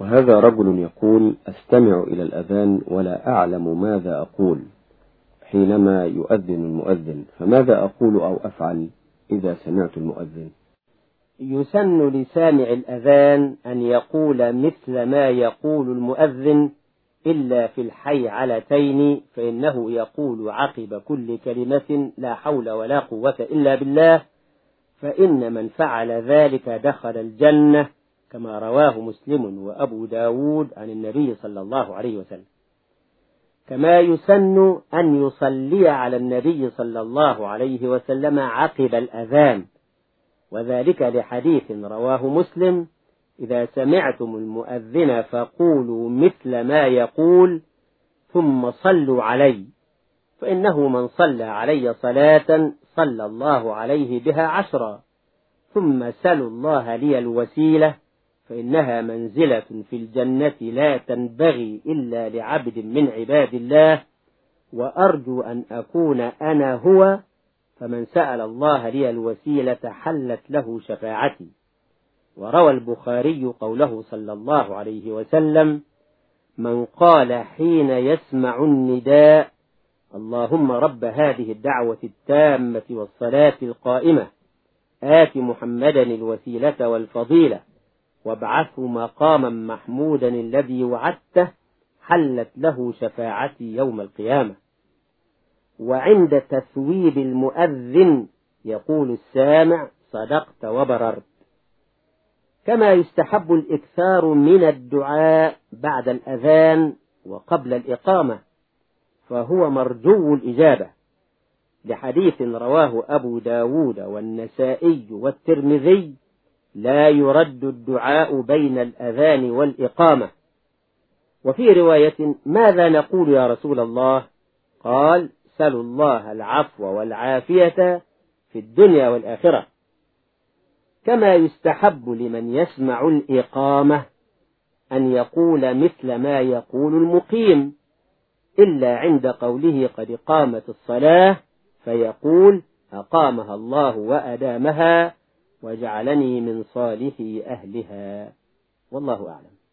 وهذا رجل يقول أستمع إلى الأذان ولا أعلم ماذا أقول حينما يؤذن المؤذن. فماذا أقول أو أفعل إذا سمعت المؤذن؟ يسن لسامع الأذان أن يقول مثل ما يقول المؤذن إلا في الحي علتين فإنه يقول عقب كل كلمة لا حول ولا قوة إلا بالله فإن من فعل ذلك دخل الجنة. كما رواه مسلم وأبو داود عن النبي صلى الله عليه وسلم. كما يسن أن يصلي على النبي صلى الله عليه وسلم عقب الأذان وذلك لحديث رواه مسلم إذا سمعتم المؤذن فقولوا مثل ما يقول ثم صلوا علي فإنه من صلى علي صلاة صلى الله عليه بها عشرا ثم سلوا الله لي الوسيلة فإنها منزلة في الجنة لا تنبغي إلا لعبد من عباد الله وأرجو أن أكون أنا هو فمن سأل الله لي الوسيلة حلت له شفاعتي. وروى البخاري قوله صلى الله عليه وسلم من قال حين يسمع النداء اللهم رب هذه الدعوة التامة والصلاة القائمة آت محمدا الوسيلة والفضيلة. وابعثه مقاما محمودا الذي وعدته حلت له شفاعتي يوم القيامة. وعند تثويب المؤذن يقول السامع صدقت وبررت. كما يستحب الإكثار من الدعاء بعد الأذان وقبل الإقامة فهو مرجو الإجابة. لحديث رواه أبو داود والنسائي والترمذي لا يرد الدعاء بين الأذان والإقامة. وفي رواية ماذا نقول يا رسول الله؟ قال سلوا الله العفو والعافية في الدنيا والآخرة. كما يستحب لمن يسمع الإقامة أن يقول مثل ما يقول المقيم إلا عند قوله قد قامت الصلاة فيقول أقامها الله وأدامها وجعلني من صالح أهلها. والله أعلم.